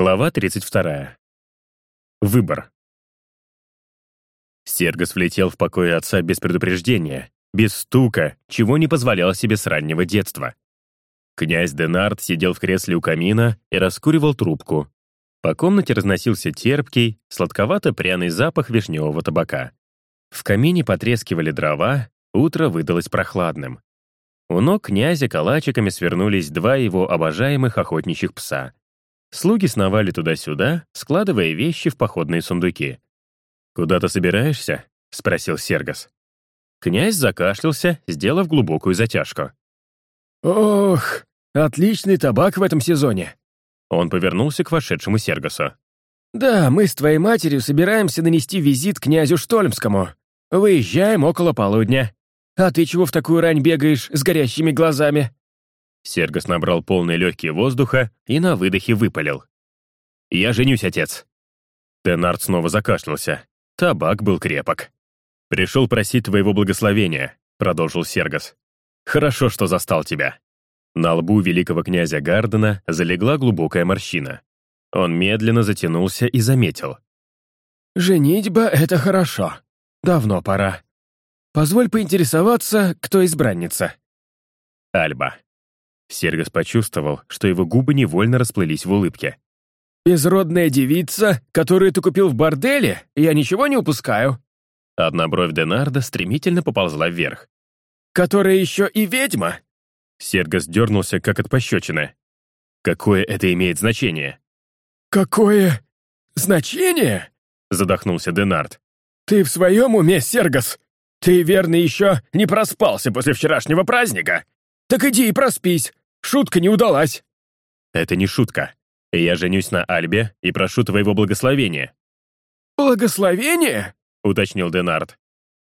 Глава 32. Выбор. Сергос влетел в покое отца без предупреждения, без стука, чего не позволял себе с раннего детства. Князь Денард сидел в кресле у камина и раскуривал трубку. По комнате разносился терпкий, сладковато-пряный запах вишневого табака. В камине потрескивали дрова, утро выдалось прохладным. У ног князя калачиками свернулись два его обожаемых охотничьих пса — Слуги сновали туда-сюда, складывая вещи в походные сундуки. «Куда ты собираешься?» — спросил Сергос. Князь закашлялся, сделав глубокую затяжку. «Ох, отличный табак в этом сезоне!» Он повернулся к вошедшему Сергосу. «Да, мы с твоей матерью собираемся нанести визит князю Штольмскому. Выезжаем около полудня. А ты чего в такую рань бегаешь с горящими глазами?» Сергос набрал полные легкие воздуха и на выдохе выпалил. «Я женюсь, отец». Тенард снова закашлялся. Табак был крепок. «Пришел просить твоего благословения», — продолжил Сергос. «Хорошо, что застал тебя». На лбу великого князя Гардена залегла глубокая морщина. Он медленно затянулся и заметил. «Женитьба — это хорошо. Давно пора. Позволь поинтересоваться, кто избранница». «Альба», Сергос почувствовал, что его губы невольно расплылись в улыбке. «Безродная девица, которую ты купил в борделе? Я ничего не упускаю». Одна бровь Денарда стремительно поползла вверх. «Которая еще и ведьма?» Сергос дернулся, как от пощечины. «Какое это имеет значение?» «Какое значение?» задохнулся Денард. «Ты в своем уме, Сергос? Ты, верно, еще не проспался после вчерашнего праздника? Так иди и проспись, Шутка не удалась!» «Это не шутка. Я женюсь на Альбе и прошу твоего благословения». «Благословение?» — уточнил Денард.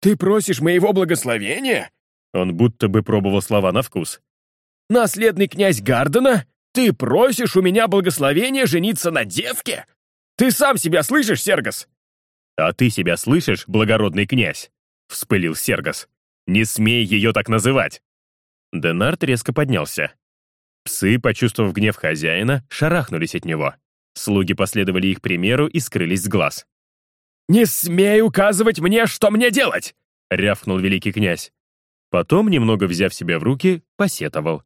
«Ты просишь моего благословения?» Он будто бы пробовал слова на вкус. «Наследный князь Гардена? Ты просишь у меня благословения жениться на девке? Ты сам себя слышишь, Сергос?» «А ты себя слышишь, благородный князь?» — вспылил Сергос. «Не смей ее так называть!» Денард резко поднялся. Псы, почувствовав гнев хозяина, шарахнулись от него. Слуги последовали их примеру и скрылись с глаз. «Не смей указывать мне, что мне делать!» — рявкнул великий князь. Потом, немного взяв себя в руки, посетовал.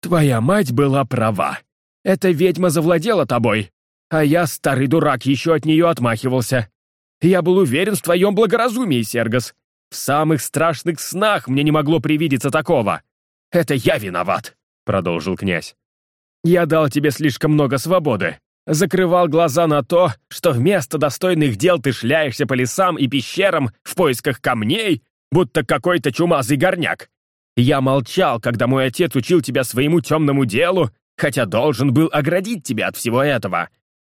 «Твоя мать была права. Эта ведьма завладела тобой, а я, старый дурак, еще от нее отмахивался. Я был уверен в твоем благоразумии, Сергос. В самых страшных снах мне не могло привидеться такого. Это я виноват продолжил князь. «Я дал тебе слишком много свободы. Закрывал глаза на то, что вместо достойных дел ты шляешься по лесам и пещерам в поисках камней, будто какой-то чумазый горняк. Я молчал, когда мой отец учил тебя своему темному делу, хотя должен был оградить тебя от всего этого.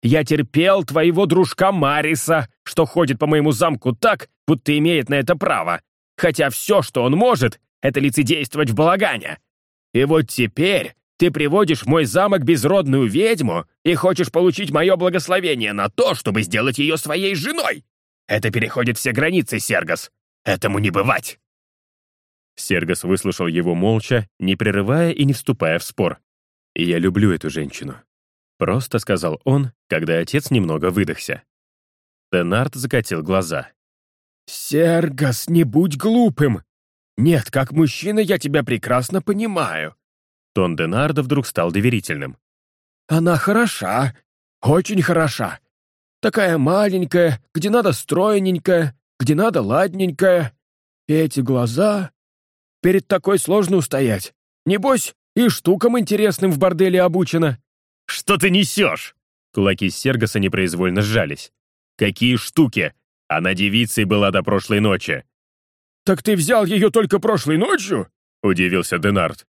Я терпел твоего дружка Мариса, что ходит по моему замку так, будто имеет на это право, хотя все, что он может, это лицедействовать в балагане. И вот теперь ты приводишь в мой замок безродную ведьму и хочешь получить мое благословение на то, чтобы сделать ее своей женой. Это переходит все границы, Сергос. Этому не бывать!» Сергос выслушал его молча, не прерывая и не вступая в спор. «Я люблю эту женщину», — просто сказал он, когда отец немного выдохся. Денард закатил глаза. «Сергос, не будь глупым! «Нет, как мужчина я тебя прекрасно понимаю». Тон Денарда вдруг стал доверительным. «Она хороша, очень хороша. Такая маленькая, где надо стройненькая, где надо ладненькая. И эти глаза... Перед такой сложно устоять. Небось, и штукам интересным в борделе обучена». «Что ты несешь?» Кулаки Сергоса непроизвольно сжались. «Какие штуки? Она девицей была до прошлой ночи. «Так ты взял ее только прошлой ночью?» — удивился Денард.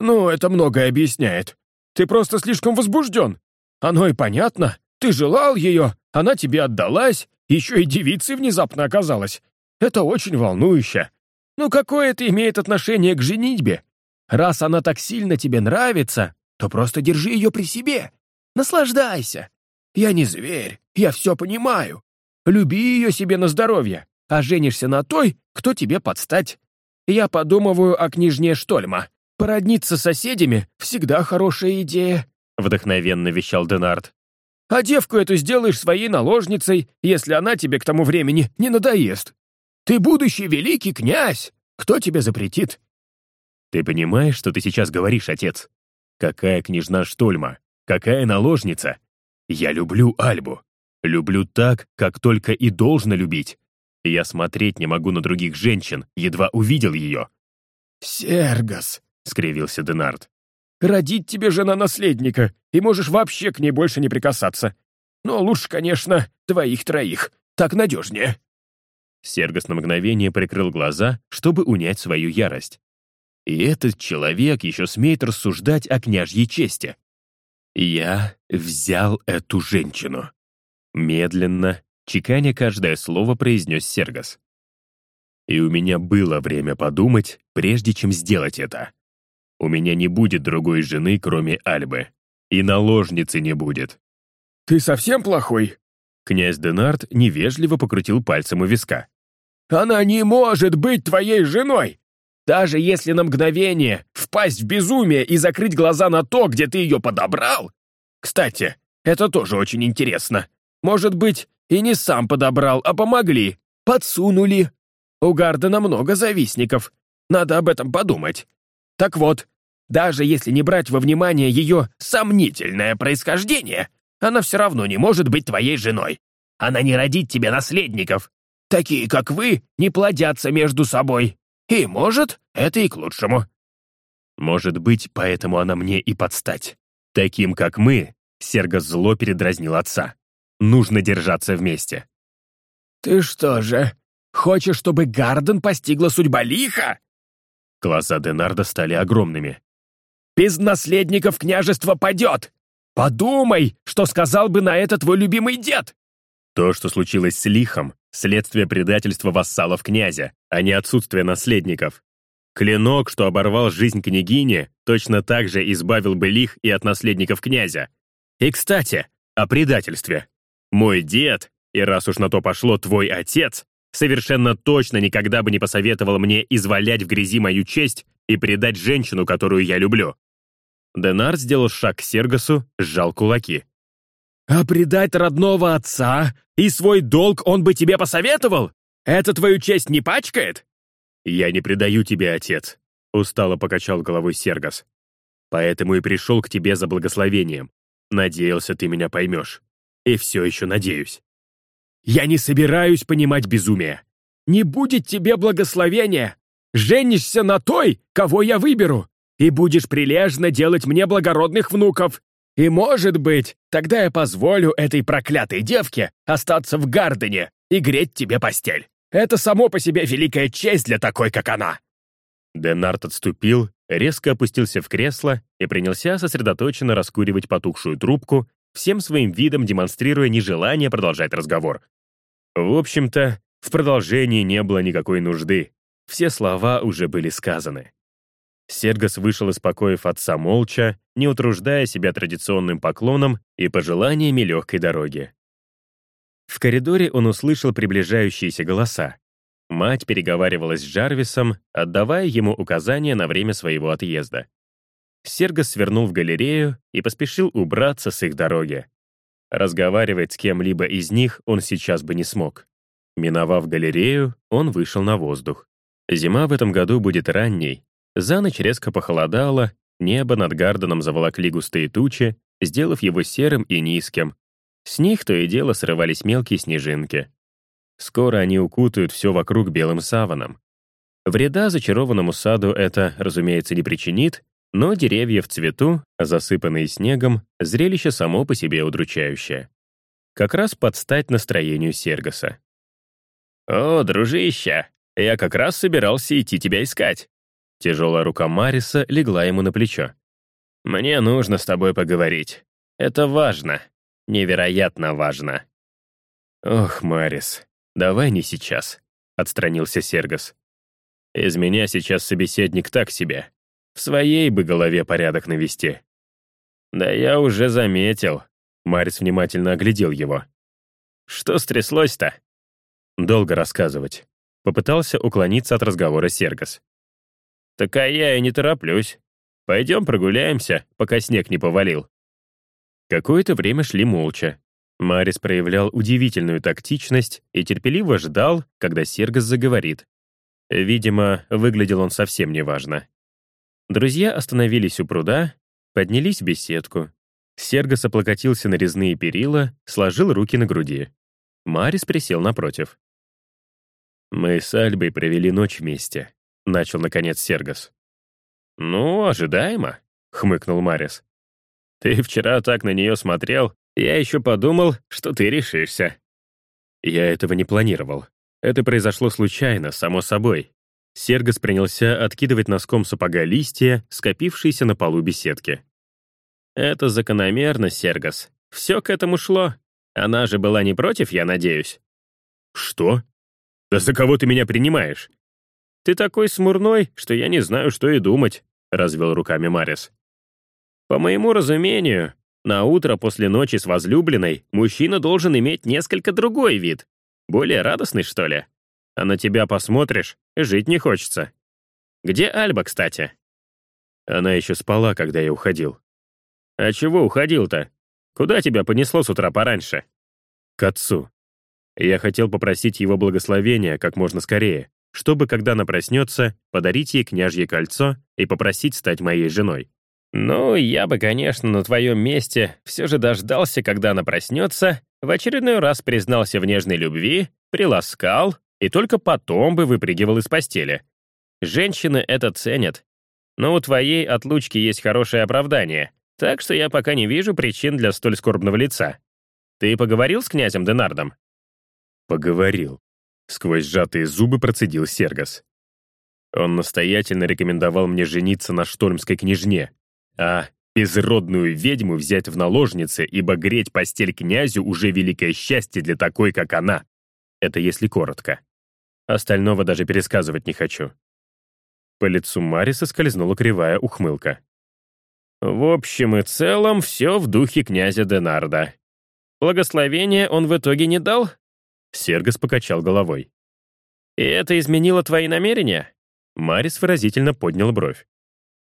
«Ну, это многое объясняет. Ты просто слишком возбужден. Оно и понятно. Ты желал ее, она тебе отдалась, еще и девицей внезапно оказалась. Это очень волнующе. Ну какое это имеет отношение к женитьбе? Раз она так сильно тебе нравится, то просто держи ее при себе. Наслаждайся. Я не зверь, я все понимаю. Люби ее себе на здоровье а женишься на той, кто тебе подстать. Я подумываю о княжне Штольма. Породниться с соседями — всегда хорошая идея. — вдохновенно вещал Денард. «А девку эту сделаешь своей наложницей, если она тебе к тому времени не надоест. Ты будущий великий князь! Кто тебе запретит?» «Ты понимаешь, что ты сейчас говоришь, отец? Какая княжна Штольма? Какая наложница? Я люблю Альбу. Люблю так, как только и должно любить. Я смотреть не могу на других женщин, едва увидел ее». «Сергас», — скривился Денард. «Родить тебе жена наследника, и можешь вообще к ней больше не прикасаться. Но лучше, конечно, двоих-троих. Так надежнее». Сергас на мгновение прикрыл глаза, чтобы унять свою ярость. И этот человек еще смеет рассуждать о княжьей чести. Я взял эту женщину. Медленно, чеканя каждое слово, произнес Сергас. И у меня было время подумать, прежде чем сделать это. У меня не будет другой жены, кроме Альбы. И наложницы не будет. «Ты совсем плохой?» Князь Денард невежливо покрутил пальцем у виска. «Она не может быть твоей женой! Даже если на мгновение впасть в безумие и закрыть глаза на то, где ты ее подобрал? Кстати, это тоже очень интересно. Может быть, и не сам подобрал, а помогли, подсунули. У Гардена много завистников. Надо об этом подумать. Так вот, даже если не брать во внимание ее сомнительное происхождение, она все равно не может быть твоей женой. Она не родит тебе наследников. Такие, как вы, не плодятся между собой. И, может, это и к лучшему. Может быть, поэтому она мне и подстать. Таким, как мы, Серго зло передразнил отца. Нужно держаться вместе. «Ты что же, хочешь, чтобы Гарден постигла судьба лиха?» Глаза Денарда стали огромными. «Без наследников княжество падет! Подумай, что сказал бы на это твой любимый дед!» То, что случилось с лихом, следствие предательства вассалов князя, а не отсутствие наследников. Клинок, что оборвал жизнь княгини, точно так же избавил бы лих и от наследников князя. И, кстати, о предательстве. Мой дед, и раз уж на то пошло твой отец, совершенно точно никогда бы не посоветовал мне извалять в грязи мою честь и предать женщину, которую я люблю. Денар сделал шаг к Сергасу, сжал кулаки. «А предать родного отца и свой долг он бы тебе посоветовал? Это твою честь не пачкает?» «Я не предаю тебе, отец», — устало покачал головой Сергас. «Поэтому и пришел к тебе за благословением. Надеялся, ты меня поймешь. И все еще надеюсь». «Я не собираюсь понимать безумие. Не будет тебе благословения. Женишься на той, кого я выберу, и будешь прилежно делать мне благородных внуков. И, может быть, тогда я позволю этой проклятой девке остаться в Гардене и греть тебе постель. Это само по себе великая честь для такой, как она!» Денарт отступил, резко опустился в кресло и принялся сосредоточенно раскуривать потухшую трубку, всем своим видом демонстрируя нежелание продолжать разговор. В общем-то, в продолжении не было никакой нужды. Все слова уже были сказаны. Сергас вышел из покоев отца молча, не утруждая себя традиционным поклоном и пожеланиями легкой дороги. В коридоре он услышал приближающиеся голоса. Мать переговаривалась с Джарвисом, отдавая ему указания на время своего отъезда. Сергос свернул в галерею и поспешил убраться с их дороги. Разговаривать с кем-либо из них он сейчас бы не смог. Миновав галерею, он вышел на воздух. Зима в этом году будет ранней. За ночь резко похолодало, небо над Гарденом заволокли густые тучи, сделав его серым и низким, с них то и дело срывались мелкие снежинки. Скоро они укутают все вокруг белым саваном. Вреда зачарованному саду это, разумеется, не причинит, но деревья в цвету, засыпанные снегом, зрелище само по себе удручающее. Как раз под стать настроению Сергоса. «О, дружище, я как раз собирался идти тебя искать». Тяжелая рука Мариса легла ему на плечо. «Мне нужно с тобой поговорить. Это важно» невероятно важно. «Ох, Марис, давай не сейчас», — отстранился Сергос. «Из меня сейчас собеседник так себе. В своей бы голове порядок навести». «Да я уже заметил», — Марис внимательно оглядел его. «Что стряслось-то?» «Долго рассказывать». Попытался уклониться от разговора Сергос. «Так а я и не тороплюсь. Пойдем прогуляемся, пока снег не повалил». Какое-то время шли молча. Марис проявлял удивительную тактичность и терпеливо ждал, когда Сергас заговорит. Видимо, выглядел он совсем неважно. Друзья остановились у пруда, поднялись в беседку. Сергас облокотился на резные перила, сложил руки на груди. Марис присел напротив. «Мы с Альбой провели ночь вместе», — начал, наконец, Сергас. «Ну, ожидаемо», — хмыкнул Марис. «Ты вчера так на нее смотрел, я еще подумал, что ты решишься». Я этого не планировал. Это произошло случайно, само собой. Сергас принялся откидывать носком сапога листья, скопившиеся на полу беседки. «Это закономерно, Сергас. Все к этому шло. Она же была не против, я надеюсь». «Что? Да за кого ты меня принимаешь?» «Ты такой смурной, что я не знаю, что и думать», — развел руками Марис. «По моему разумению, на утро после ночи с возлюбленной мужчина должен иметь несколько другой вид. Более радостный, что ли? А на тебя посмотришь, жить не хочется. Где Альба, кстати?» Она еще спала, когда я уходил. «А чего уходил-то? Куда тебя понесло с утра пораньше?» «К отцу. Я хотел попросить его благословения как можно скорее, чтобы, когда она проснется, подарить ей княжье кольцо и попросить стать моей женой. Ну, я бы, конечно, на твоем месте все же дождался, когда она проснется, в очередной раз признался в нежной любви, приласкал и только потом бы выпрыгивал из постели. Женщины это ценят. Но у твоей отлучки есть хорошее оправдание, так что я пока не вижу причин для столь скорбного лица. Ты поговорил с князем Денардом? Поговорил. Сквозь сжатые зубы процедил Сергас. Он настоятельно рекомендовал мне жениться на штольмской княжне, а безродную ведьму взять в наложницы, ибо греть постель князю уже великое счастье для такой, как она. Это если коротко. Остального даже пересказывать не хочу. По лицу Мариса скользнула кривая ухмылка. В общем и целом, все в духе князя Денарда. Благословения он в итоге не дал? Сергас покачал головой. «И это изменило твои намерения?» Марис выразительно поднял бровь.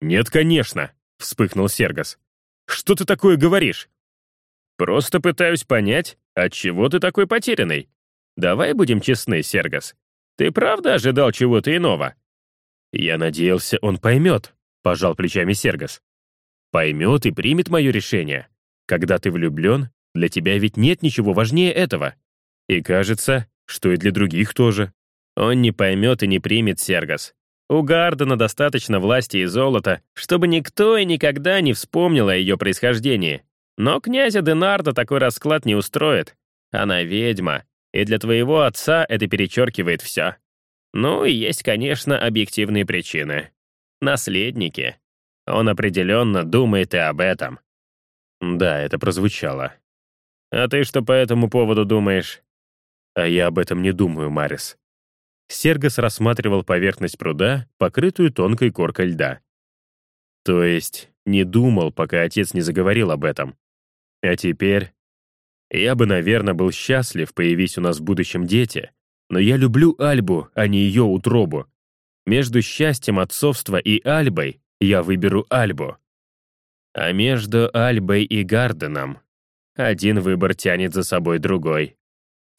«Нет, конечно», — вспыхнул Сергас. «Что ты такое говоришь?» «Просто пытаюсь понять, от чего ты такой потерянный. Давай будем честны, Сергас. Ты правда ожидал чего-то иного?» «Я надеялся, он поймет», — пожал плечами Сергас поймет и примет мое решение. Когда ты влюблен, для тебя ведь нет ничего важнее этого. И кажется, что и для других тоже. Он не поймет и не примет Сергас. У Гардена достаточно власти и золота, чтобы никто и никогда не вспомнил о ее происхождении. Но князя Денарда такой расклад не устроит. Она ведьма, и для твоего отца это перечеркивает все. Ну и есть, конечно, объективные причины. Наследники. Он определенно думает и об этом. Да, это прозвучало. А ты что по этому поводу думаешь? А я об этом не думаю, Марис. Сергас рассматривал поверхность пруда, покрытую тонкой коркой льда. То есть не думал, пока отец не заговорил об этом. А теперь... Я бы, наверное, был счастлив, появись у нас в будущем дети, но я люблю Альбу, а не ее утробу. Между счастьем отцовства и Альбой я выберу Альбу. А между Альбой и Гарденом один выбор тянет за собой другой.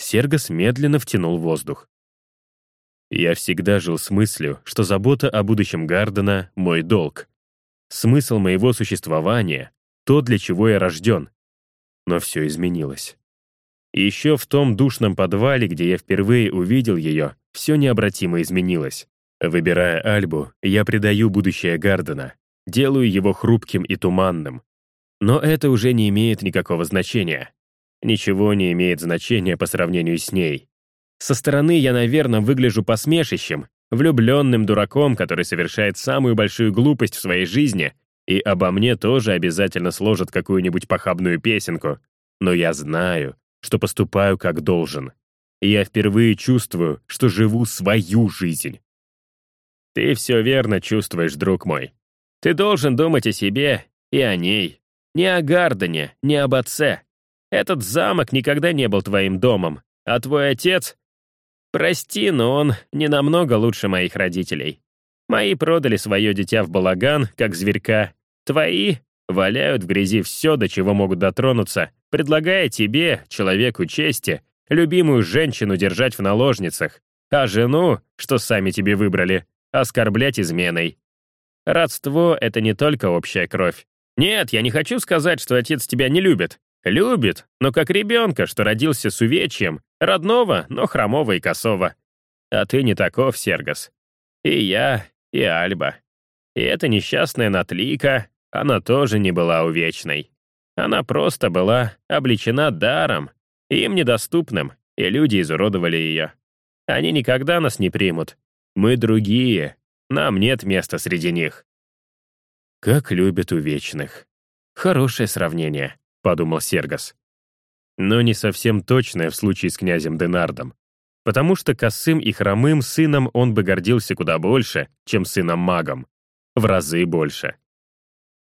Сергас медленно втянул воздух. Я всегда жил с мыслью, что забота о будущем Гардена — мой долг. Смысл моего существования — то, для чего я рожден. Но все изменилось. Еще в том душном подвале, где я впервые увидел ее, все необратимо изменилось. Выбирая Альбу, я предаю будущее Гардена, делаю его хрупким и туманным. Но это уже не имеет никакого значения. Ничего не имеет значения по сравнению с ней. Со стороны я, наверное, выгляжу посмешищем, влюбленным дураком, который совершает самую большую глупость в своей жизни, и обо мне тоже обязательно сложат какую-нибудь похабную песенку. Но я знаю, что поступаю как должен. И я впервые чувствую, что живу свою жизнь. Ты все верно чувствуешь, друг мой. Ты должен думать о себе и о ней. Не о Гардене, не об отце. Этот замок никогда не был твоим домом, а твой отец... Прости, но он не намного лучше моих родителей. Мои продали свое дитя в балаган, как зверька. Твои Валяют в грязи все, до чего могут дотронуться, предлагая тебе, человеку чести, любимую женщину держать в наложницах, а жену, что сами тебе выбрали, оскорблять изменой. Родство — это не только общая кровь. Нет, я не хочу сказать, что отец тебя не любит. Любит, но как ребенка, что родился с увечьем, родного, но хромого и косого. А ты не таков, Сергас. И я, и Альба. И эта несчастная Натлика, она тоже не была увечной. Она просто была обличена даром, им недоступным, и люди изуродовали ее. Они никогда нас не примут. Мы другие, нам нет места среди них. Как любят увечных. Хорошее сравнение, подумал Сергас. Но не совсем точное в случае с князем Денардом потому что косым и хромым сыном он бы гордился куда больше, чем сыном-магом. В разы больше.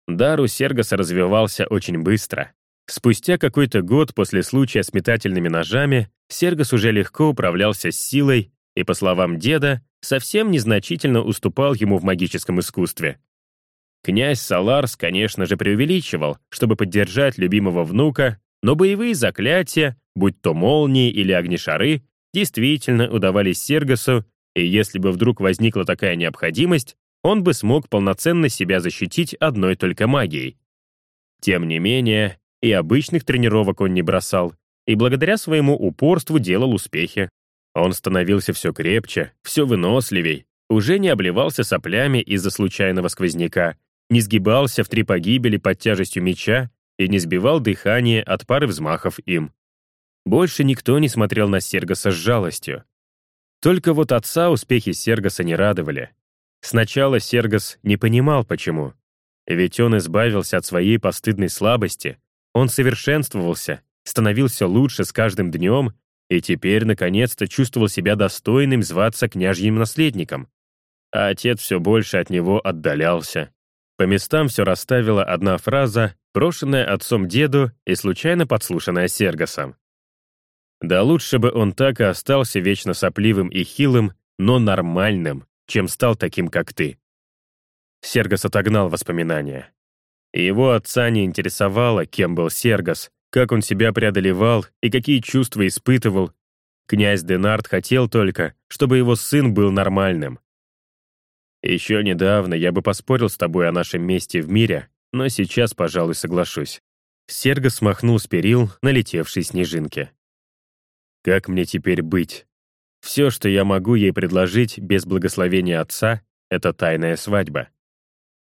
Дар у Сергаса развивался очень быстро. Спустя какой-то год после случая с метательными ножами Сергас уже легко управлялся с силой и, по словам деда, совсем незначительно уступал ему в магическом искусстве. Князь Саларс, конечно же, преувеличивал, чтобы поддержать любимого внука, но боевые заклятия, будь то молнии или огнешары, действительно удавались Сергасу, и если бы вдруг возникла такая необходимость, он бы смог полноценно себя защитить одной только магией. Тем не менее, и обычных тренировок он не бросал, и благодаря своему упорству делал успехи. Он становился все крепче, все выносливей, уже не обливался соплями из-за случайного сквозняка, не сгибался в три погибели под тяжестью меча и не сбивал дыхание от пары взмахов им. Больше никто не смотрел на Сергаса с жалостью. Только вот отца успехи Сергаса не радовали. Сначала Сергас не понимал, почему. Ведь он избавился от своей постыдной слабости, он совершенствовался, становился лучше с каждым днем и теперь, наконец-то, чувствовал себя достойным зваться княжьим наследником. А отец все больше от него отдалялся. По местам все расставила одна фраза, брошенная отцом деду и случайно подслушанная Сергасом. Да лучше бы он так и остался вечно сопливым и хилым, но нормальным, чем стал таким, как ты. Сергас отогнал воспоминания. Его отца не интересовало, кем был Сергас, как он себя преодолевал и какие чувства испытывал. Князь Денард хотел только, чтобы его сын был нормальным. Еще недавно я бы поспорил с тобой о нашем месте в мире, но сейчас, пожалуй, соглашусь. Сергас смахнул с перил налетевшие снежинки. Как мне теперь быть? Все, что я могу ей предложить без благословения отца, это тайная свадьба.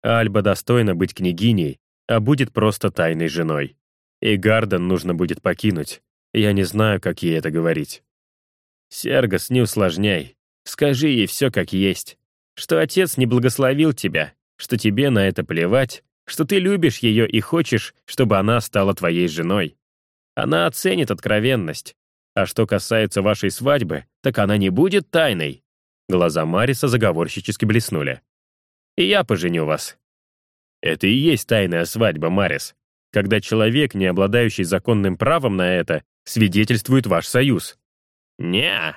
Альба достойна быть княгиней, а будет просто тайной женой. И Гарден нужно будет покинуть. Я не знаю, как ей это говорить. Сергас, не усложняй. Скажи ей все как есть. Что отец не благословил тебя, что тебе на это плевать, что ты любишь ее и хочешь, чтобы она стала твоей женой. Она оценит откровенность, а что касается вашей свадьбы, так она не будет тайной». Глаза Мариса заговорщически блеснули. «И я поженю вас». Это и есть тайная свадьба, Марис, когда человек, не обладающий законным правом на это, свидетельствует ваш союз. Не,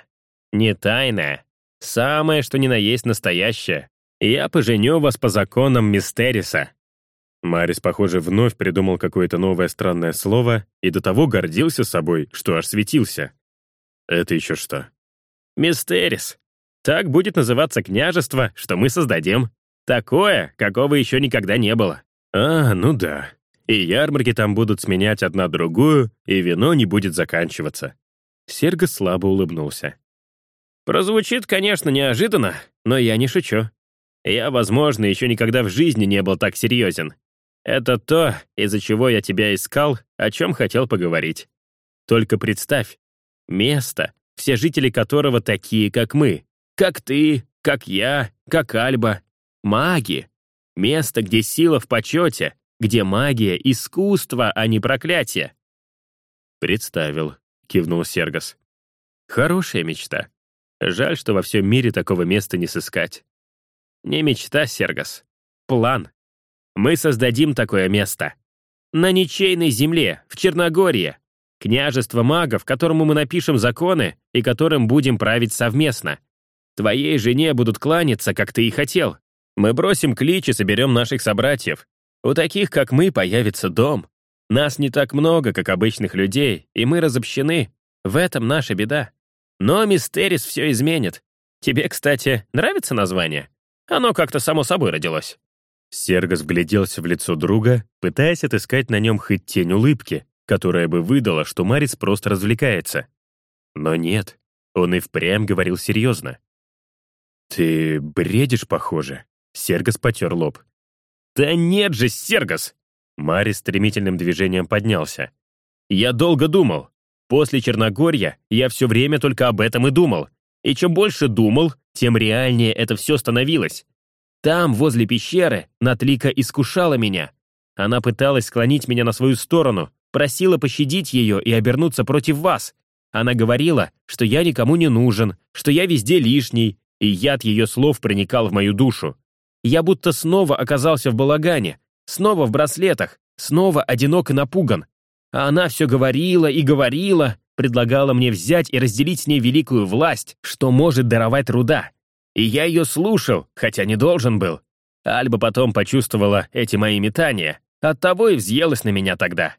не тайная. Самое, что ни на есть настоящее. Я поженю вас по законам Мистериса. Марис, похоже, вновь придумал какое-то новое странное слово и до того гордился собой, что аж светился. Это еще что? «Мистерис. Так будет называться княжество, что мы создадим. Такое, какого еще никогда не было». «А, ну да. И ярмарки там будут сменять одна другую, и вино не будет заканчиваться». Серго слабо улыбнулся. «Прозвучит, конечно, неожиданно, но я не шучу. Я, возможно, еще никогда в жизни не был так серьезен. Это то, из-за чего я тебя искал, о чем хотел поговорить. Только представь, место, все жители которого такие, как мы. Как ты, как я, как Альба. Маги. Место, где сила в почете, где магия — искусство, а не проклятие. «Представил», — кивнул Сергас. «Хорошая мечта. Жаль, что во всем мире такого места не сыскать». «Не мечта, Сергас. План. Мы создадим такое место. На ничейной земле, в Черногории. Княжество магов, которому мы напишем законы и которым будем править совместно. Твоей жене будут кланяться, как ты и хотел. Мы бросим клич и соберем наших собратьев. У таких, как мы, появится дом. Нас не так много, как обычных людей, и мы разобщены. В этом наша беда. Но Мистерис все изменит. Тебе, кстати, нравится название? Оно как-то само собой родилось». Сергос вгляделся в лицо друга, пытаясь отыскать на нем хоть тень улыбки, которая бы выдала, что Марис просто развлекается. Но нет, он и впрямь говорил серьезно. «Ты бредишь, похоже», — Сергос потер лоб. «Да нет же, Сергос!» Марис стремительным движением поднялся. «Я долго думал. После Черногорья я все время только об этом и думал. И чем больше думал, тем реальнее это все становилось. Там, возле пещеры, Натлика искушала меня. Она пыталась склонить меня на свою сторону, просила пощадить ее и обернуться против вас. Она говорила, что я никому не нужен, что я везде лишний, и яд ее слов проникал в мою душу. Я будто снова оказался в балагане, снова в браслетах, снова одинок и напуган. А она все говорила и говорила, предлагала мне взять и разделить с ней великую власть, что может даровать труда. И я ее слушал, хотя не должен был. Альба потом почувствовала эти мои метания, оттого и взъелась на меня тогда.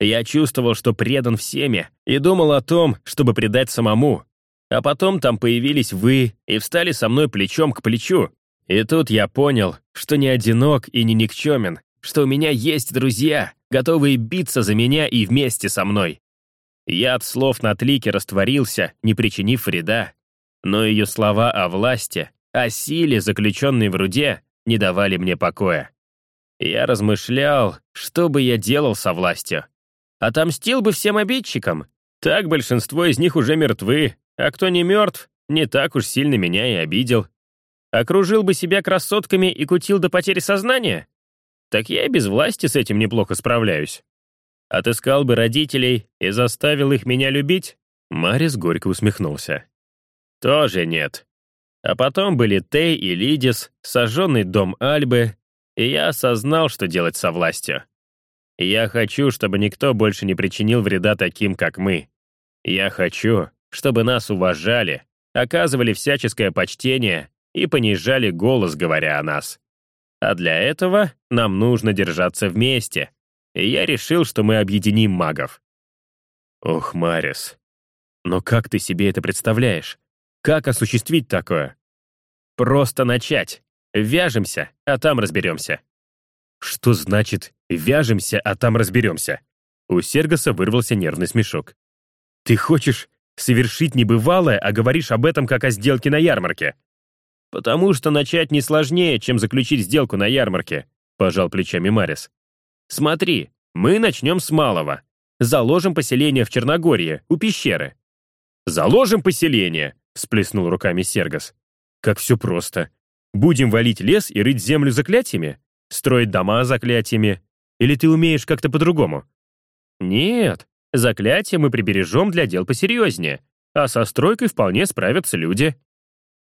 Я чувствовал, что предан всеми, и думал о том, чтобы предать самому. А потом там появились вы и встали со мной плечом к плечу, и тут я понял, что не одинок и не никчемен, что у меня есть друзья, готовые биться за меня и вместе со мной. Я от слов на тлике растворился, не причинив вреда. Но ее слова о власти, о силе, заключенной в руде, не давали мне покоя. Я размышлял, что бы я делал со властью. Отомстил бы всем обидчикам. Так большинство из них уже мертвы, а кто не мертв, не так уж сильно меня и обидел. Окружил бы себя красотками и кутил до потери сознания? Так я и без власти с этим неплохо справляюсь. Отыскал бы родителей и заставил их меня любить? Марис горько усмехнулся. Тоже нет. А потом были Тей и Лидис, сожженный дом Альбы, и я осознал, что делать со властью. Я хочу, чтобы никто больше не причинил вреда таким, как мы. Я хочу, чтобы нас уважали, оказывали всяческое почтение и понижали голос, говоря о нас. А для этого нам нужно держаться вместе, и я решил, что мы объединим магов. Ох, Марис, но как ты себе это представляешь? Как осуществить такое? Просто начать. Вяжемся, а там разберемся. Что значит «вяжемся, а там разберемся»? У Сергоса вырвался нервный смешок. Ты хочешь совершить небывалое, а говоришь об этом как о сделке на ярмарке? «Потому что начать не сложнее, чем заключить сделку на ярмарке», — пожал плечами Марис. «Смотри, мы начнем с малого. Заложим поселение в Черногории, у пещеры». «Заложим поселение!» — всплеснул руками Сергос. «Как все просто. Будем валить лес и рыть землю заклятиями? Строить дома заклятиями? Или ты умеешь как-то по-другому?» «Нет, заклятия мы прибережем для дел посерьезнее, а со стройкой вполне справятся люди».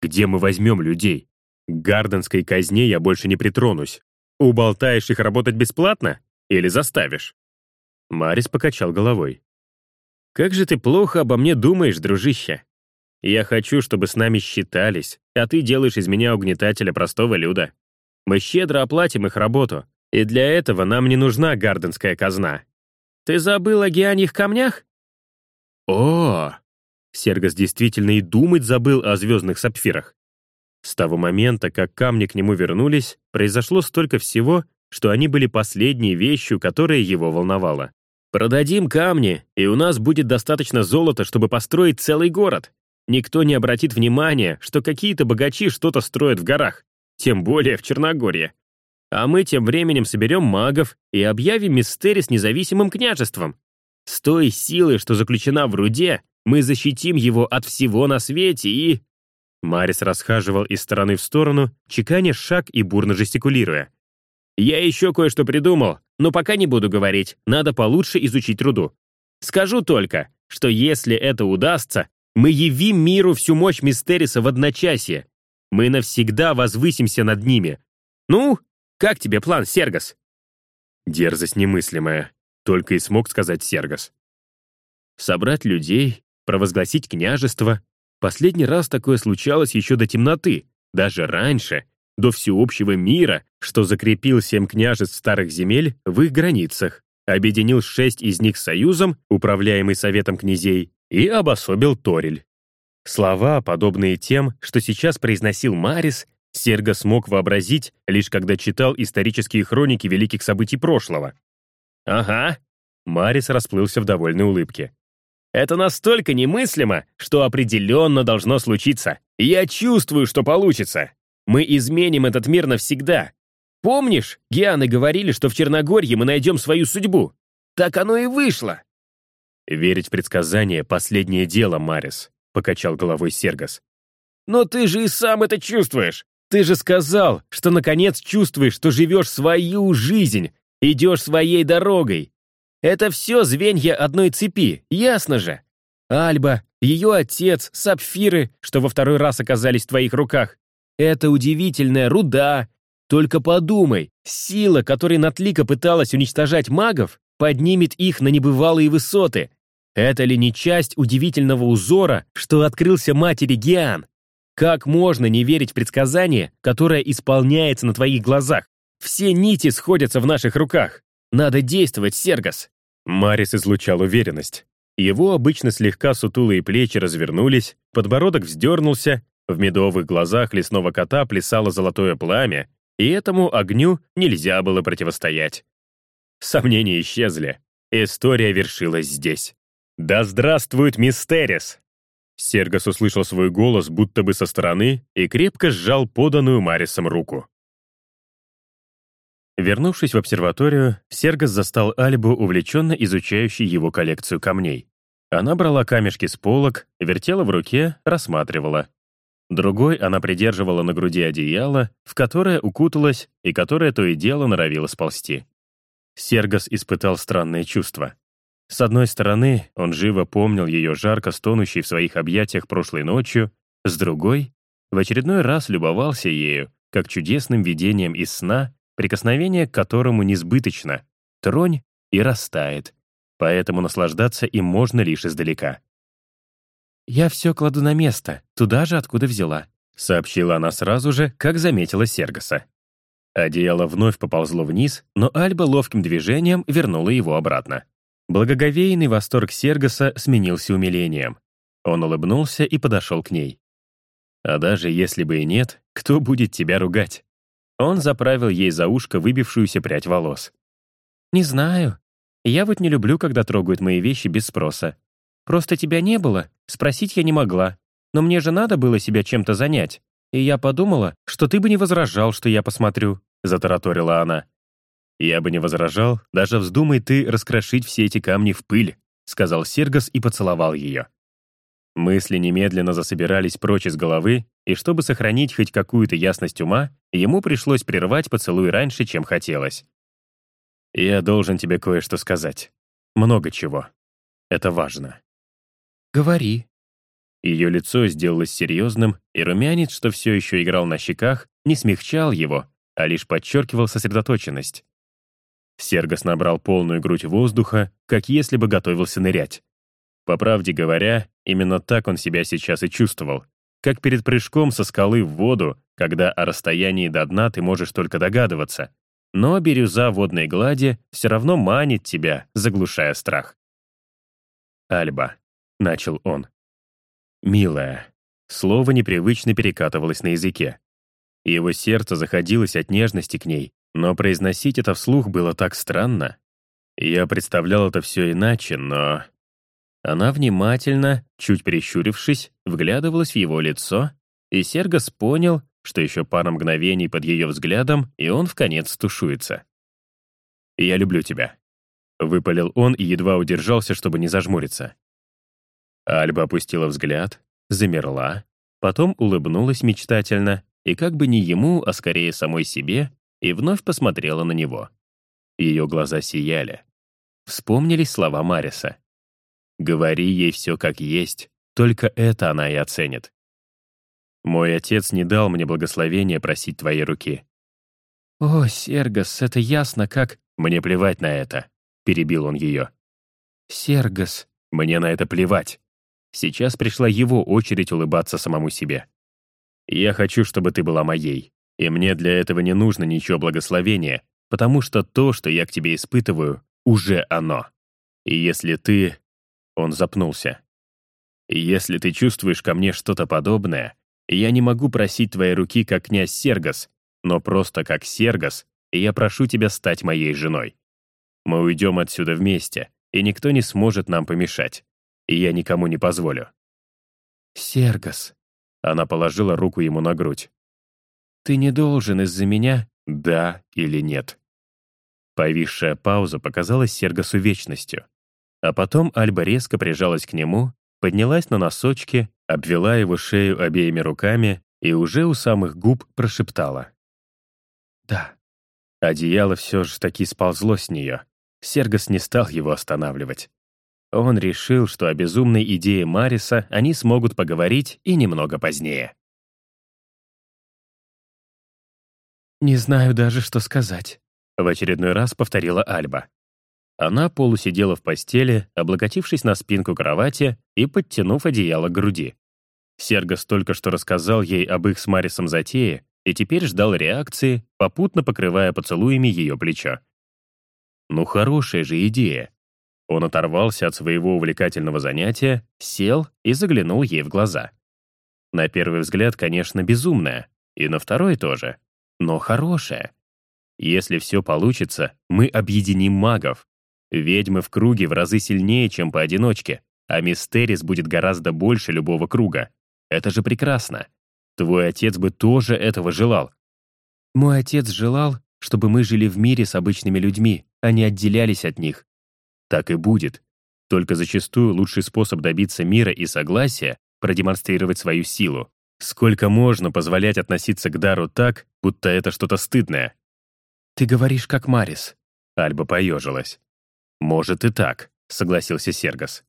Где мы возьмем людей? К гарденской казне я больше не притронусь. Уболтаешь их работать бесплатно? Или заставишь?» Марис покачал головой. «Как же ты плохо обо мне думаешь, дружище. Я хочу, чтобы с нами считались, а ты делаешь из меня угнетателя простого люда. Мы щедро оплатим их работу, и для этого нам не нужна гарденская казна. Ты забыл о геаньих камнях?» «О, Сергос действительно и думать забыл о звездных сапфирах. С того момента, как камни к нему вернулись, произошло столько всего, что они были последней вещью, которая его волновала. «Продадим камни, и у нас будет достаточно золота, чтобы построить целый город. Никто не обратит внимания, что какие-то богачи что-то строят в горах, тем более в Черногории. А мы тем временем соберем магов и объявим Мистерис независимым княжеством. С той силой, что заключена в руде, мы защитим его от всего на свете и...» Марис расхаживал из стороны в сторону, чеканя шаг и бурно жестикулируя. «Я еще кое-что придумал, но пока не буду говорить, надо получше изучить руду. Скажу только, что если это удастся, мы явим миру всю мощь Мистериса в одночасье. Мы навсегда возвысимся над ними. Ну, как тебе план, Сергос?» Дерзость немыслимая, только и смог сказать Сергос. Собрать людей, провозгласить княжество. Последний раз такое случалось еще до темноты, даже раньше, до всеобщего мира, что закрепил семь княжеств старых земель в их границах, объединил шесть из них союзом, управляемый Советом князей, и обособил Торель. Слова, подобные тем, что сейчас произносил Марис, Серго смог вообразить, лишь когда читал исторические хроники великих событий прошлого. «Ага», — Марис расплылся в довольной улыбке. «Это настолько немыслимо, что определенно должно случиться. Я чувствую, что получится. Мы изменим этот мир навсегда. Помнишь, Гианы говорили, что в Черногорье мы найдем свою судьбу? Так оно и вышло». «Верить в предсказания — последнее дело, Марис», — покачал головой Сергас. «Но ты же и сам это чувствуешь. Ты же сказал, что наконец чувствуешь, что живешь свою жизнь, идешь своей дорогой. Это все звенья одной цепи, ясно же? Альба, ее отец, сапфиры, что во второй раз оказались в твоих руках. Это удивительная руда. Только подумай, сила, которой Натлика пыталась уничтожать магов, поднимет их на небывалые высоты. Это ли не часть удивительного узора, что открылся матери Гиан? Как можно не верить в предсказание, которое исполняется на твоих глазах? Все нити сходятся в наших руках. Надо действовать, Сергас!» Марис излучал уверенность. Его обычно слегка сутулые плечи развернулись, подбородок вздернулся, в медовых глазах лесного кота плясало золотое пламя, и этому огню нельзя было противостоять. Сомнения исчезли. История вершилась здесь. «Да здравствует Мистерис!» Сергас услышал свой голос будто бы со стороны и крепко сжал поданную Марисом руку. Вернувшись в обсерваторию, Сергас застал Альбу, увлеченно изучающей его коллекцию камней. Она брала камешки с полок, вертела в руке, рассматривала. Другой она придерживала на груди одеяло, в которое укуталась и которое то и дело норовило сползти. Сергас испытал странное чувство. С одной стороны, он живо помнил ее жарко стонущей в своих объятиях прошлой ночью, с другой — в очередной раз любовался ею, как чудесным видением из сна, прикосновение к которому несбыточно, тронь и растает, поэтому наслаждаться им можно лишь издалека. «Я все кладу на место, туда же, откуда взяла», сообщила она сразу же, как заметила Сергаса. Одеяло вновь поползло вниз, но Альба ловким движением вернула его обратно. Благоговейный восторг Сергаса сменился умилением. Он улыбнулся и подошел к ней. «А даже если бы и нет, кто будет тебя ругать?» Он заправил ей за ушко выбившуюся прядь волос. «Не знаю. Я вот не люблю, когда трогают мои вещи без спроса. Просто тебя не было, спросить я не могла. Но мне же надо было себя чем-то занять. И я подумала, что ты бы не возражал, что я посмотрю», — затараторила она. «Я бы не возражал, даже вздумай ты раскрошить все эти камни в пыль», сказал Сергас и поцеловал ее. Мысли немедленно засобирались прочь из головы, и чтобы сохранить хоть какую-то ясность ума, ему пришлось прервать поцелуй раньше, чем хотелось. «Я должен тебе кое-что сказать. Много чего. Это важно». «Говори». Ее лицо сделалось серьезным, и румянец, что все еще играл на щеках, не смягчал его, а лишь подчеркивал сосредоточенность. Сергос набрал полную грудь воздуха, как если бы готовился нырять. По правде говоря, именно так он себя сейчас и чувствовал, как перед прыжком со скалы в воду, когда о расстоянии до дна ты можешь только догадываться. Но бирюза водной глади все равно манит тебя, заглушая страх. «Альба», — начал он. «Милая». Слово непривычно перекатывалось на языке. Его сердце заходилось от нежности к ней, но произносить это вслух было так странно. Я представлял это все иначе, но... Она внимательно, чуть прищурившись, вглядывалась в его лицо, и Сергос понял, что еще пара мгновений под ее взглядом, и он в конец стушуется. «Я люблю тебя», — выпалил он и едва удержался, чтобы не зажмуриться. Альба опустила взгляд, замерла, потом улыбнулась мечтательно, и как бы не ему, а скорее самой себе, и вновь посмотрела на него. Ее глаза сияли. Вспомнились слова Мариса. «Говори ей все как есть, только это она и оценит. Мой отец не дал мне благословения просить твоей руки». «О, Сергас, это ясно как...» «Мне плевать на это», — перебил он ее. «Сергас...» «Мне на это плевать». Сейчас пришла его очередь улыбаться самому себе. «Я хочу, чтобы ты была моей. И мне для этого не нужно ничего благословения, потому что то, что я к тебе испытываю, уже оно. И если ты...» Он запнулся. «Если ты чувствуешь ко мне что-то подобное, я не могу просить твоей руки как князь Сергас, но просто как Сергас, и я прошу тебя стать моей женой. Мы уйдем отсюда вместе, и никто не сможет нам помешать, и я никому не позволю». «Сергас», — она положила руку ему на грудь. «Ты не должен из-за меня, да или нет?» Повисшая пауза показалась Сергасу вечностью. А потом Альба резко прижалась к нему, поднялась на носочки, обвела его шею обеими руками и уже у самых губ прошептала. «Да». Одеяло все же таки сползло с нее. Сергас не стал его останавливать. Он решил, что о безумной идее Мариса они смогут поговорить и немного позднее. «Не знаю даже, что сказать», — в очередной раз повторила Альба. Она полусидела в постели, облокотившись на спинку кровати и подтянув одеяло к груди. Сергас только что рассказал ей об их с Марисом затее и теперь ждал реакции, попутно покрывая поцелуями ее плечо. Ну, хорошая же идея. Он оторвался от своего увлекательного занятия, сел и заглянул ей в глаза. На первый взгляд, конечно, безумная, и на второй тоже, но хорошая. Если все получится, мы объединим магов. Ведьмы в круге в разы сильнее, чем поодиночке, а Мистерис будет гораздо больше любого круга. Это же прекрасно. Твой отец бы тоже этого желал. Мой отец желал, чтобы мы жили в мире с обычными людьми, а не отделялись от них. Так и будет. Только зачастую лучший способ добиться мира и согласия — продемонстрировать свою силу. Сколько можно позволять относиться к дару так, будто это что-то стыдное? «Ты говоришь, как Марис». Альба поежилась. «Может и так», — согласился Сергас.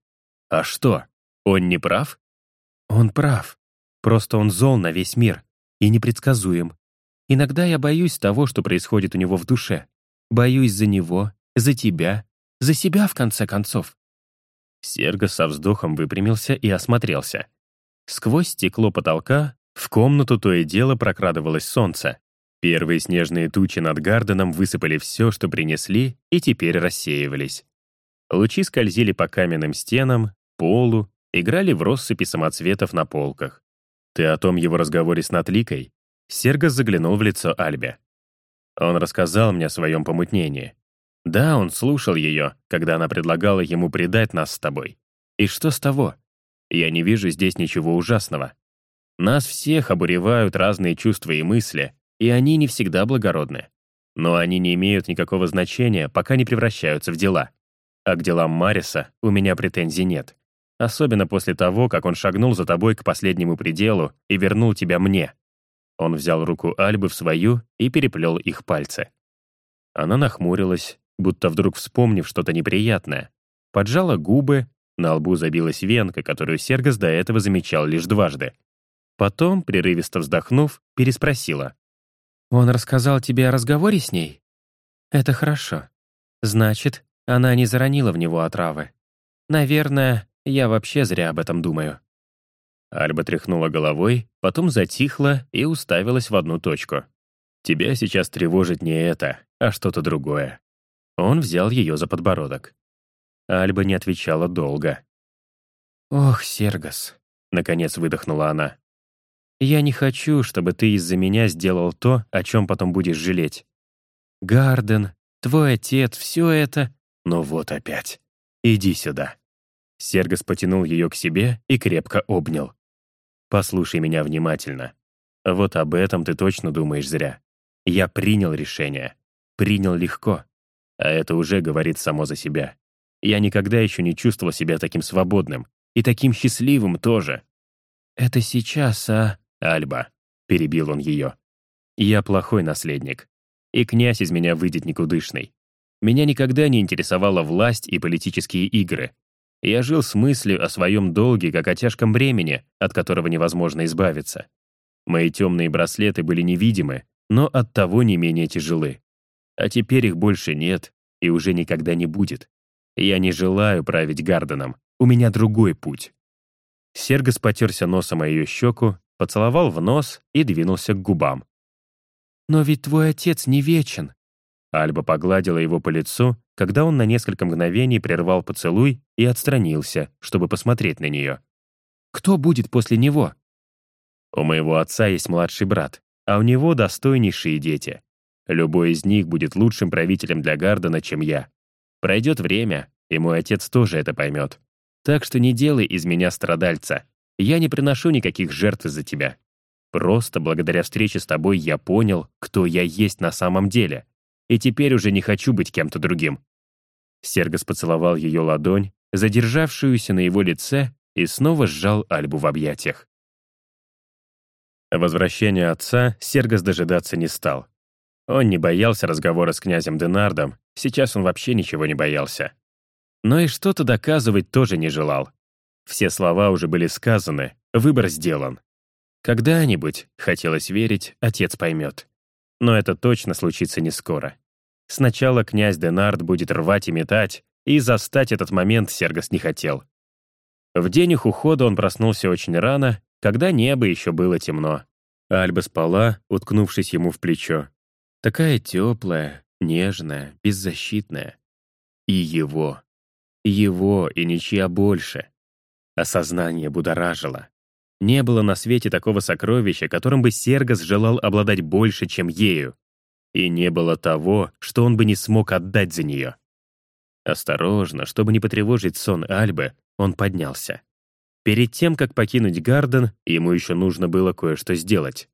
«А что, он не прав?» «Он прав. Просто он зол на весь мир и непредсказуем. Иногда я боюсь того, что происходит у него в душе. Боюсь за него, за тебя, за себя, в конце концов». Серго со вздохом выпрямился и осмотрелся. Сквозь стекло потолка в комнату то и дело прокрадывалось солнце. Первые снежные тучи над Гарденом высыпали все, что принесли, и теперь рассеивались. Лучи скользили по каменным стенам, полу, играли в россыпи самоцветов на полках. «Ты о том его разговоре с Натликой?» Сергос заглянул в лицо Альбе. Он рассказал мне о своем помутнении. Да, он слушал ее, когда она предлагала ему предать нас с тобой. И что с того? Я не вижу здесь ничего ужасного. Нас всех обуревают разные чувства и мысли, и они не всегда благородны. Но они не имеют никакого значения, пока не превращаются в дела. А к делам Мариса у меня претензий нет. Особенно после того, как он шагнул за тобой к последнему пределу и вернул тебя мне. Он взял руку Альбы в свою и переплел их пальцы. Она нахмурилась, будто вдруг вспомнив что-то неприятное, поджала губы на лбу забилась венка, которую Сергас до этого замечал лишь дважды. Потом, прерывисто вздохнув, переспросила. «Он рассказал тебе о разговоре с ней? Это хорошо. Значит, она не заронила в него отравы. Наверное, я вообще зря об этом думаю». Альба тряхнула головой, потом затихла и уставилась в одну точку. «Тебя сейчас тревожит не это, а что-то другое». Он взял ее за подбородок. Альба не отвечала долго. «Ох, Сергас», — наконец выдохнула она. «Я не хочу, чтобы ты из-за меня сделал то, о чем потом будешь жалеть. Гарден, твой отец, все это... Но вот опять. Иди сюда». Сергас потянул ее к себе и крепко обнял. «Послушай меня внимательно. Вот об этом ты точно думаешь зря. Я принял решение. Принял легко. А это уже говорит само за себя. Я никогда еще не чувствовал себя таким свободным. И таким счастливым тоже. «Это сейчас, а...» «Альба», — перебил он ее. «Я плохой наследник. И князь из меня выйдет никудышный. Меня никогда не интересовала власть и политические игры. Я жил с мыслью о своем долге, как о тяжком бремени, от которого невозможно избавиться. Мои темные браслеты были невидимы, но оттого не менее тяжелы. А теперь их больше нет и уже никогда не будет. Я не желаю править Гарденом. У меня другой путь». Сергас потерся носом о ее щеку, поцеловал в нос и двинулся к губам. Но ведь твой отец не вечен. Альба погладила его по лицу, когда он на несколько мгновений прервал поцелуй и отстранился, чтобы посмотреть на нее. «Кто будет после него?» «У моего отца есть младший брат, а у него достойнейшие дети. Любой из них будет лучшим правителем для Гардена, чем я. Пройдет время, и мой отец тоже это поймет. Так что не делай из меня страдальца. Я не приношу никаких жертв из-за тебя. Просто благодаря встрече с тобой я понял, кто я есть на самом деле. И теперь уже не хочу быть кем-то другим». Сергос поцеловал ее ладонь, задержавшуюся на его лице, и снова сжал Альбу в объятиях. Возвращения отца Сергос дожидаться не стал. Он не боялся разговора с князем Денардом, сейчас он вообще ничего не боялся. Но и что-то доказывать тоже не желал. Все слова уже были сказаны, выбор сделан. Когда-нибудь, хотелось верить, отец поймет. Но это точно случится не скоро. Сначала князь Денард будет рвать и метать, и застать этот момент Сергос не хотел. В день их ухода он проснулся очень рано, когда небо еще было темно. Альба спала, уткнувшись ему в плечо. Такая теплая, нежная, беззащитная. И его. Его и ничья больше. Осознание будоражило. Не было на свете такого сокровища, которым бы Сергос желал обладать больше, чем ею. И не было того, что он бы не смог отдать за нее. Осторожно, чтобы не потревожить сон Альбы, он поднялся. Перед тем, как покинуть Гарден, ему еще нужно было кое-что сделать.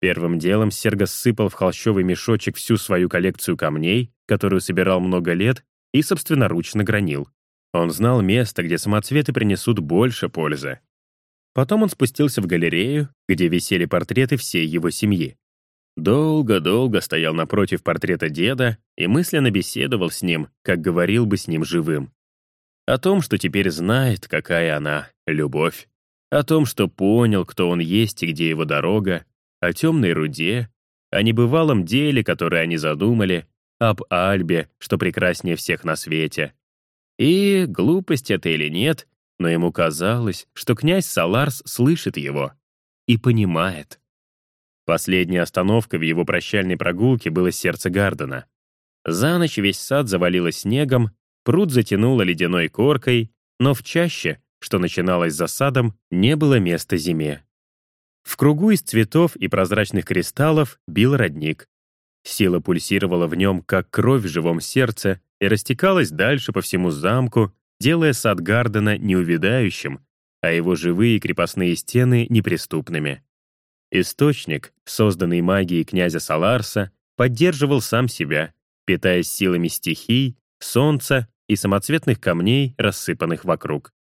Первым делом Сергос сыпал в холщовый мешочек всю свою коллекцию камней, которую собирал много лет, и собственноручно гранил. Он знал место, где самоцветы принесут больше пользы. Потом он спустился в галерею, где висели портреты всей его семьи. Долго-долго стоял напротив портрета деда и мысленно беседовал с ним, как говорил бы с ним живым. О том, что теперь знает, какая она, любовь. О том, что понял, кто он есть и где его дорога. О темной руде. О небывалом деле, которое они задумали. Об Альбе, что прекраснее всех на свете. И, глупость это или нет, но ему казалось, что князь Саларс слышит его и понимает. Последней остановкой в его прощальной прогулке было сердце Гардена. За ночь весь сад завалило снегом, пруд затянуло ледяной коркой, но в чаще, что начиналось за садом, не было места зиме. В кругу из цветов и прозрачных кристаллов бил родник. Сила пульсировала в нем, как кровь в живом сердце, и растекалась дальше по всему замку, делая сад Гардена неувядающим, а его живые крепостные стены неприступными. Источник, созданный магией князя Саларса, поддерживал сам себя, питаясь силами стихий, солнца и самоцветных камней, рассыпанных вокруг.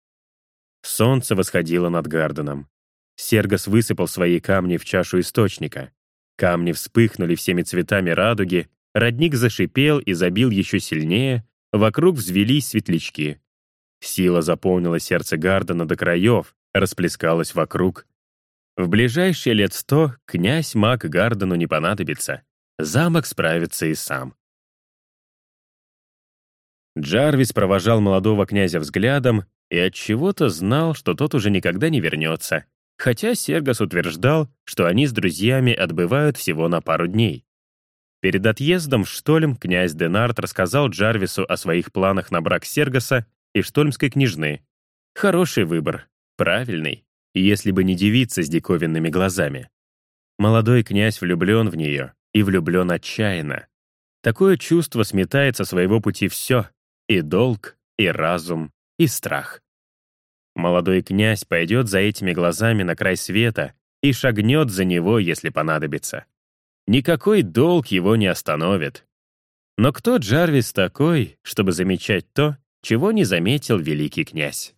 Солнце восходило над Гарденом. Сергос высыпал свои камни в чашу источника. Камни вспыхнули всеми цветами радуги, родник зашипел и забил еще сильнее, вокруг взвелись светлячки. Сила заполнила сердце Гардена до краев, расплескалась вокруг. В ближайшие лет сто князь Мак Гардену не понадобится. Замок справится и сам. Джарвис провожал молодого князя взглядом и от чего то знал, что тот уже никогда не вернется, хотя Сергас утверждал, что они с друзьями отбывают всего на пару дней. Перед отъездом в Штольм князь Денарт рассказал Джарвису о своих планах на брак Сергаса и штольмской княжны. Хороший выбор, правильный, если бы не девица с диковинными глазами. Молодой князь влюблен в нее и влюблен отчаянно. Такое чувство сметает со своего пути все — и долг, и разум, и страх. Молодой князь пойдет за этими глазами на край света и шагнет за него, если понадобится. Никакой долг его не остановит. Но кто Джарвис такой, чтобы замечать то, чего не заметил великий князь.